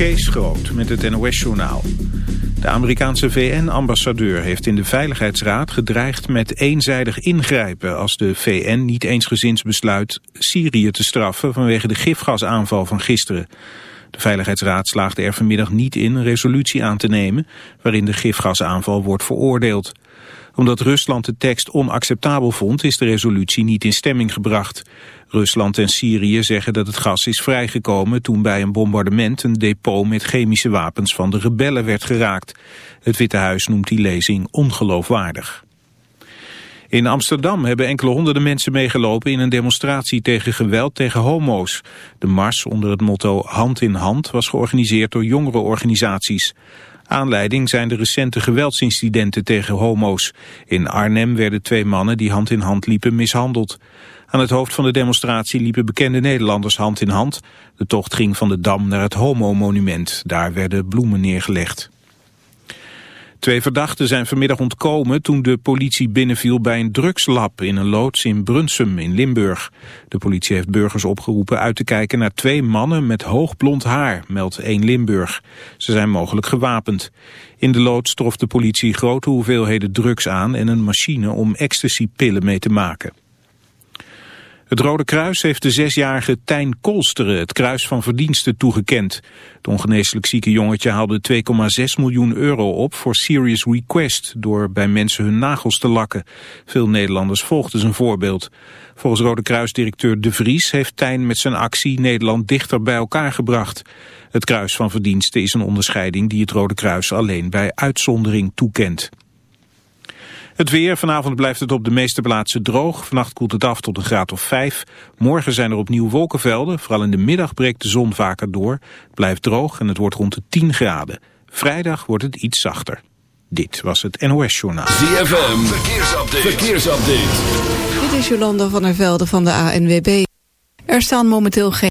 Kees Groot met het NOS-journaal. De Amerikaanse VN-ambassadeur heeft in de Veiligheidsraad gedreigd met eenzijdig ingrijpen als de VN niet eensgezins besluit Syrië te straffen vanwege de gifgasaanval van gisteren. De Veiligheidsraad slaagde er vanmiddag niet in een resolutie aan te nemen waarin de gifgasaanval wordt veroordeeld omdat Rusland de tekst onacceptabel vond, is de resolutie niet in stemming gebracht. Rusland en Syrië zeggen dat het gas is vrijgekomen toen bij een bombardement een depot met chemische wapens van de rebellen werd geraakt. Het Witte Huis noemt die lezing ongeloofwaardig. In Amsterdam hebben enkele honderden mensen meegelopen in een demonstratie tegen geweld tegen homo's. De mars onder het motto Hand in Hand was georganiseerd door jongere organisaties. Aanleiding zijn de recente geweldsincidenten tegen homo's. In Arnhem werden twee mannen die hand in hand liepen mishandeld. Aan het hoofd van de demonstratie liepen bekende Nederlanders hand in hand. De tocht ging van de Dam naar het Homo-monument. Daar werden bloemen neergelegd. Twee verdachten zijn vanmiddag ontkomen toen de politie binnenviel bij een drugslab in een loods in Brunsum in Limburg. De politie heeft burgers opgeroepen uit te kijken naar twee mannen met hoog blond haar, meldt 1 Limburg. Ze zijn mogelijk gewapend. In de loods trof de politie grote hoeveelheden drugs aan en een machine om ecstasypillen mee te maken. Het Rode Kruis heeft de zesjarige Tijn Kolsteren het Kruis van Verdiensten toegekend. Het ongeneeslijk zieke jongetje haalde 2,6 miljoen euro op voor Serious Request... door bij mensen hun nagels te lakken. Veel Nederlanders volgden zijn voorbeeld. Volgens Rode Kruis-directeur De Vries heeft Tijn met zijn actie Nederland dichter bij elkaar gebracht. Het Kruis van Verdiensten is een onderscheiding die het Rode Kruis alleen bij uitzondering toekent. Het weer, vanavond blijft het op de meeste plaatsen droog. Vannacht koelt het af tot een graad of 5. Morgen zijn er opnieuw wolkenvelden. Vooral in de middag breekt de zon vaker door. Het blijft droog en het wordt rond de 10 graden. Vrijdag wordt het iets zachter. Dit was het NOS Journaal. ZFM, verkeersupdate. verkeersupdate. Dit is Jolanda van der Velde van de ANWB. Er staan momenteel geen...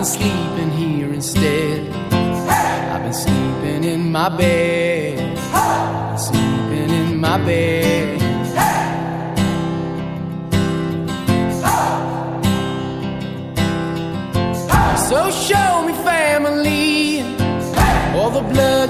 been sleeping here instead. Hey! I've been sleeping in my bed. Hey! Sleeping in my bed. Hey! So show me family, all the blood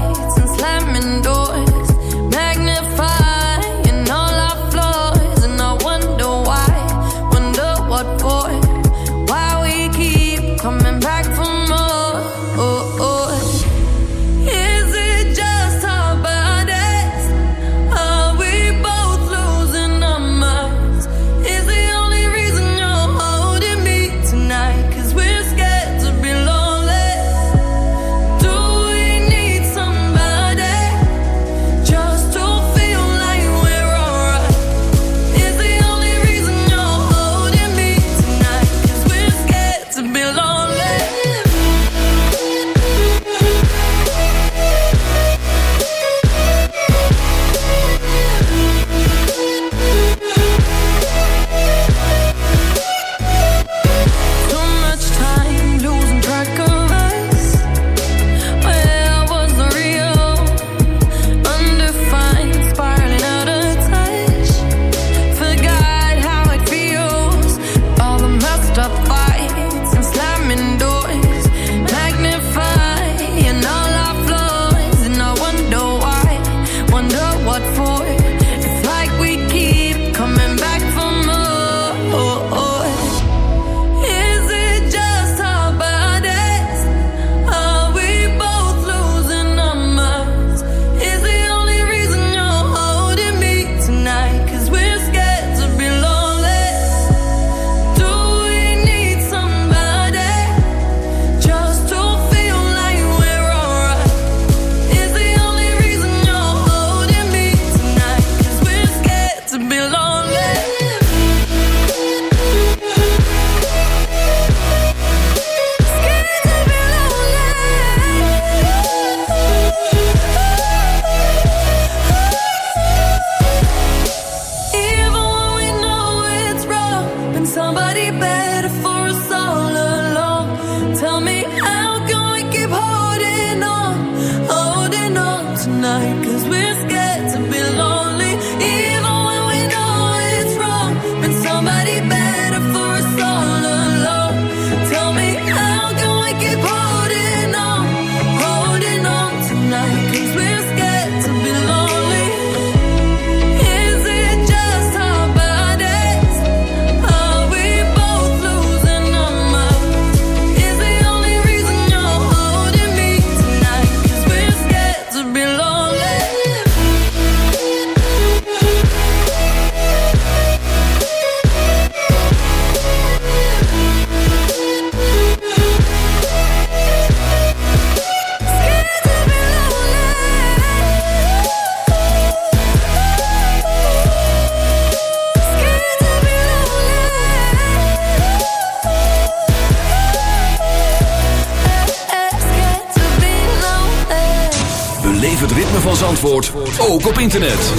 het ritme van Zandvoort ook op internet.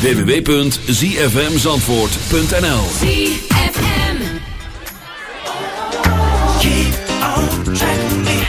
www.zfmzandvoort.nl Keep on me,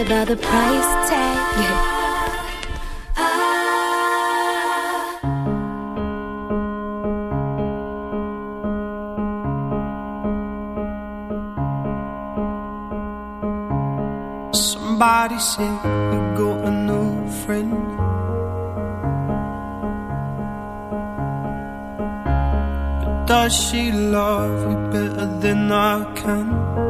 about the price tag. Somebody said you got a new friend. But does she love you better than I can?